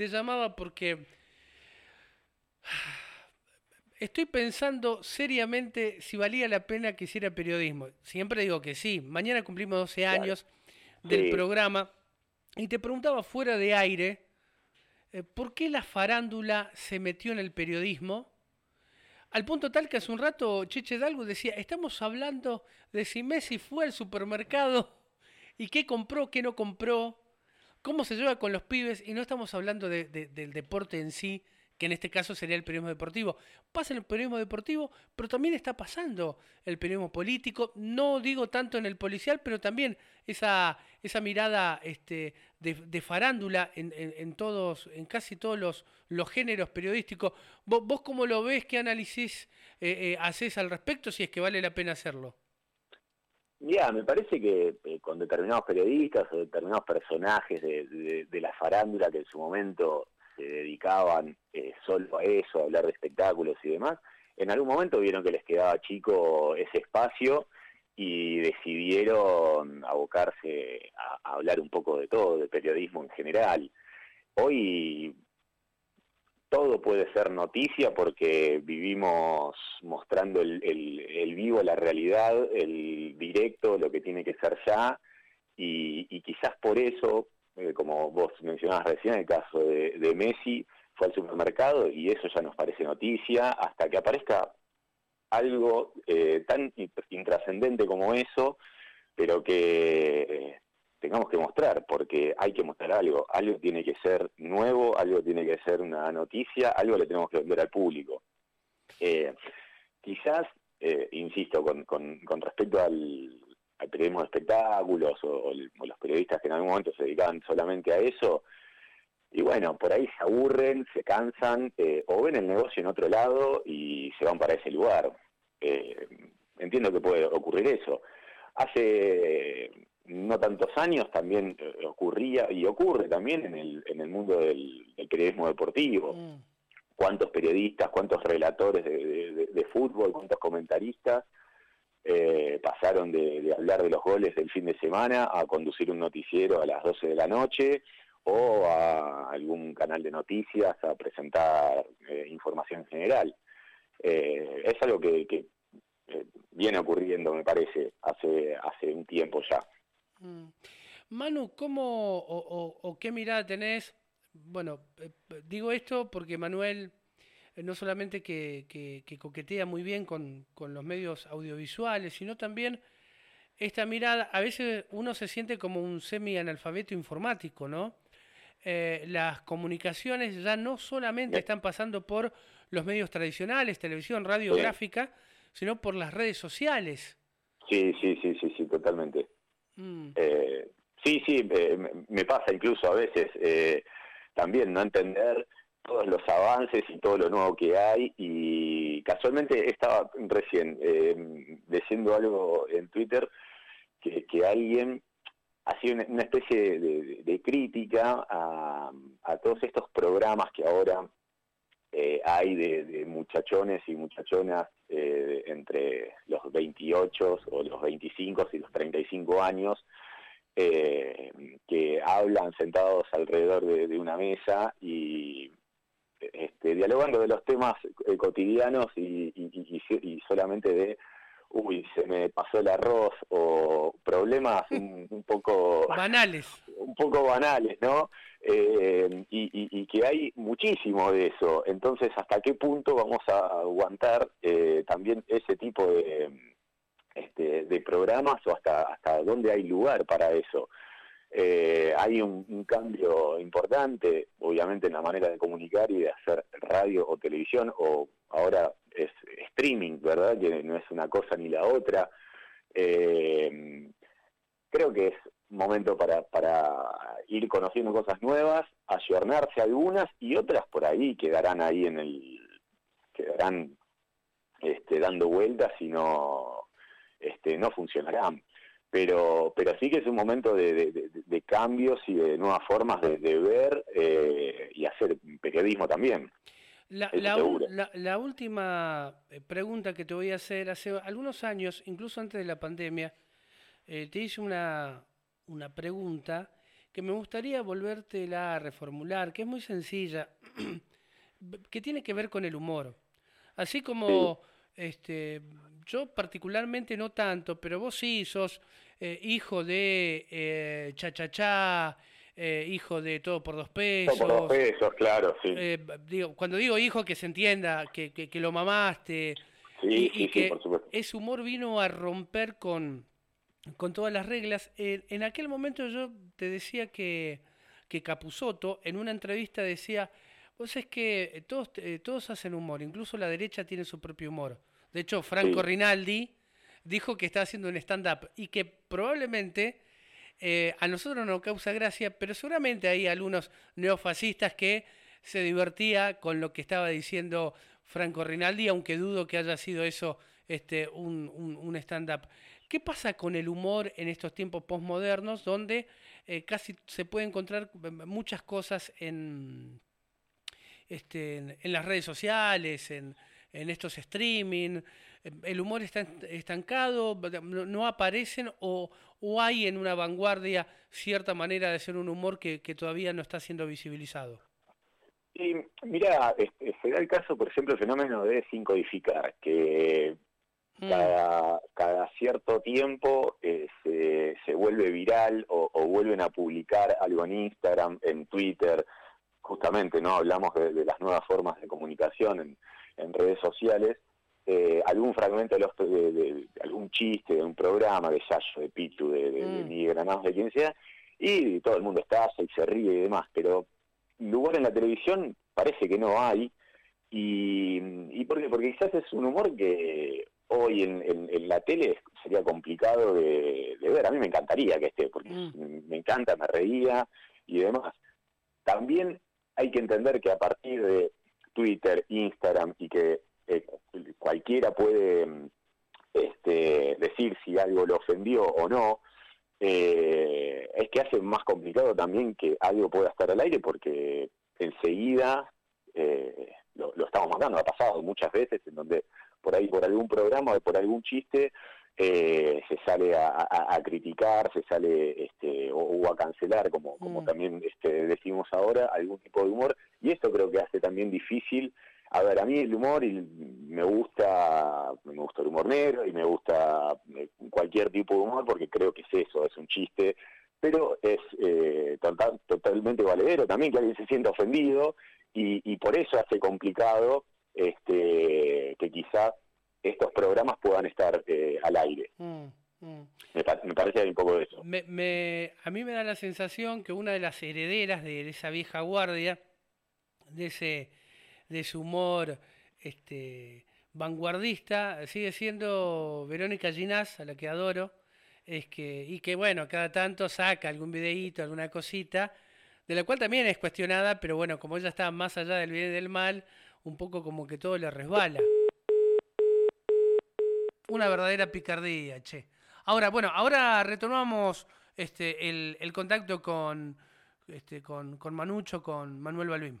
te llamaba porque estoy pensando seriamente si valía la pena que hiciera periodismo. Siempre digo que sí. Mañana cumplimos 12 años del programa y te preguntaba fuera de aire, eh, ¿por qué la farándula se metió en el periodismo? Al punto tal que hace un rato Cheche Dalgo decía, estamos hablando de si Messi fue al supermercado y qué compró, qué no compró, cómo se lleva con los pibes, y no estamos hablando del deporte en sí, que en este caso sería el periodismo deportivo. Pasa en el periodismo deportivo, pero también está pasando el periodismo político, no digo tanto en el policial, pero también esa, esa mirada este, de, farándula en, todos, en casi todos los, los géneros periodísticos. ¿Vos, cómo lo ves? ¿Qué análisis eh, eh, haces al respecto? Si es que vale la pena hacerlo. Ya, me parece que eh, con determinados periodistas o determinados personajes de, la farándula que en su momento se dedicaban eh, solo a eso, a hablar de espectáculos y demás, en algún momento vieron que les quedaba chico ese espacio y decidieron abocarse a, hablar un poco de todo, de periodismo en general. Hoy todo puede ser noticia porque vivimos mostrando el, vivo, la realidad, el directo, lo que tiene que ser ya, y quizás por eso eh, como vos mencionabas recién, el caso de, Messi, fue al supermercado y eso ya nos parece noticia, hasta que aparezca algo eh, tan intrascendente como eso, pero que eh, tengamos que mostrar, porque hay que mostrar algo, algo tiene que ser nuevo, algo tiene que ser una noticia, algo le tenemos que vender al público. quizás, insisto, con respecto al, al periodismo de espectáculos o, los periodistas que en algún momento se dedicaban solamente a eso, y bueno, por ahí se aburren, se cansan, eh, o ven el negocio en otro lado y se van para ese lugar. Eh, entiendo que puede ocurrir eso. Hace no tantos años también eh, ocurría y ocurre también en el, en el mundo del, periodismo deportivo. Mm. ¿Cuántos periodistas, cuántos relatores de fútbol, cuántos comentaristas eh, pasaron de, hablar de los goles del fin de semana a conducir un noticiero a las 12 de la noche o a algún canal de noticias a presentar eh, información general. Eh, es algo que, viene ocurriendo, me parece, hace, hace un tiempo ya. Mm. Manu, ¿cómo o qué mirada tenés? Bueno, digo esto porque Manuel eh, no solamente que, coquetea muy bien con, los medios audiovisuales, sino también esta mirada, a veces uno se siente como un semi-analfabeto informático, ¿no? Eh, las comunicaciones ya no solamente están pasando por los medios tradicionales, televisión, radiográfica, sino por las redes sociales. Sí, sí, sí, sí, sí, totalmente. Mm. Eh, sí, sí, me pasa incluso a veces también no entender todos los avances y todo lo nuevo que hay y casualmente estaba recién eh, diciendo algo en Twitter que, alguien hacía una especie de, crítica a, todos estos programas que ahora eh, hay de, muchachones y muchachonas eh, entre los 28 o los 25 y los 35 años que hablan sentados alrededor de, una mesa y este, dialogando de los temas eh, cotidianos y, solamente de, uy, se me pasó el arroz o problemas un, poco... Banales. Un poco banales, ¿no? Eh, y, que hay muchísimo de eso. Entonces, ¿hasta qué punto vamos a aguantar eh, también ese tipo de, este, de programas o hasta, hasta dónde hay lugar para eso? Eh, hay un, cambio importante, obviamente, en la manera de comunicar y de hacer radio o televisión, o ahora es streaming, ¿verdad? Que no es una cosa ni la otra. Eh, creo que es momento para, para ir conociendo cosas nuevas, ayornarse algunas y otras por ahí quedarán ahí en el quedarán este, dando vueltas y no este, no funcionarán pero, pero sí que es un momento de, cambios y de nuevas formas de, ver eh, y hacer periodismo también. La, la, última eh, pregunta que te voy a hacer, hace algunos años, incluso antes de la pandemia, eh, te hice una, una pregunta que me gustaría volvértela a reformular, que es muy sencilla, que tiene que ver con el humor. Así como este, yo particularmente no tanto, pero vos sí sos eh, hijo de eh, Cha Cha Cha, eh, hijo de Todo por dos pesos. Todo por dos pesos, claro, sí. Eh, digo, cuando digo hijo, que se entienda, que, que, que lo mamaste. Sí, y, sí, que sí, por supuesto. ese humor vino a romper con, con todas las reglas. Eh, en aquel momento yo te decía que, que Capusoto en una entrevista decía, vos es que todos, eh, todos hacen humor, incluso la derecha tiene su propio humor. De hecho, Franco Sí. Rinaldi dijo que está haciendo un stand-up y que probablemente eh, a nosotros no causa gracia, pero seguramente hay algunos neofascistas que se divertía con lo que estaba diciendo Franco Rinaldi, aunque dudo que haya sido eso este, un, un- stand-up. ¿Qué pasa con el humor en estos tiempos postmodernos donde eh, casi se puede encontrar eh, muchas cosas en, este, en las redes sociales, en, en estos streaming? ¿El humor está est- estancado? ¿No, aparecen? O, ¿O hay en una vanguardia cierta manera de hacer un humor que, que todavía no está siendo visibilizado? Y mira, este, se da el caso, por ejemplo, el fenómeno de sincodificar, que Mm, cada, cada cierto tiempo eh, se, se vuelve viral o, o vuelven a publicar algo en Instagram, en Twitter, justamente, ¿no? Hablamos de, de las nuevas formas de comunicación en, en redes sociales, eh, algún fragmento de, los, de, de- de algún chiste de un programa de Yayo, de Pitu, de, de, de Mm. Granados, de quien sea, y todo el mundo está, y se ríe y demás, pero lugar en la televisión parece que no hay, y, y ¿por qué? Porque quizás es un humor que hoy en, en- en la tele sería complicado de, de ver. A mí me encantaría que esté, porque Mm. me encanta, me reía y demás. También hay que entender que a partir de Twitter, Instagram y que eh, cualquiera puede este, decir si algo lo ofendió o no, eh, es que hace más complicado también que algo pueda estar al aire porque enseguida eh, lo, lo estamos mandando. Ha pasado muchas veces en donde por ahí por algún programa o por algún chiste eh, se sale a, a- a criticar, se sale este, o, o a cancelar, como, como Mm. también este, decimos ahora, algún tipo de humor. Y esto creo que hace también difícil. A ver, a mí el humor y me gusta, me gusta el humor negro y me gusta eh, cualquier tipo de humor porque creo que es eso, es un chiste, pero es eh, total- totalmente valedero también que alguien se sienta ofendido y, y por eso hace complicado este, que quizás estos programas puedan estar eh, al aire. Mm, mm. Me, pa- me parece un poco de eso. Me, me- a mí me da la sensación que una de las herederas de esa vieja guardia, de ese, de ese humor este, vanguardista, sigue siendo Verónica Ginás, a la que adoro, es que, y que bueno, cada tanto saca algún videíto, alguna cosita, de la cual también es cuestionada, pero bueno, como ella está más allá del bien y del mal, un poco como que todo le resbala. Una verdadera picardía, che. Ahora, bueno, ahora retomamos este, el, el contacto con, este, con, con Manucho, con Manuel Balbín.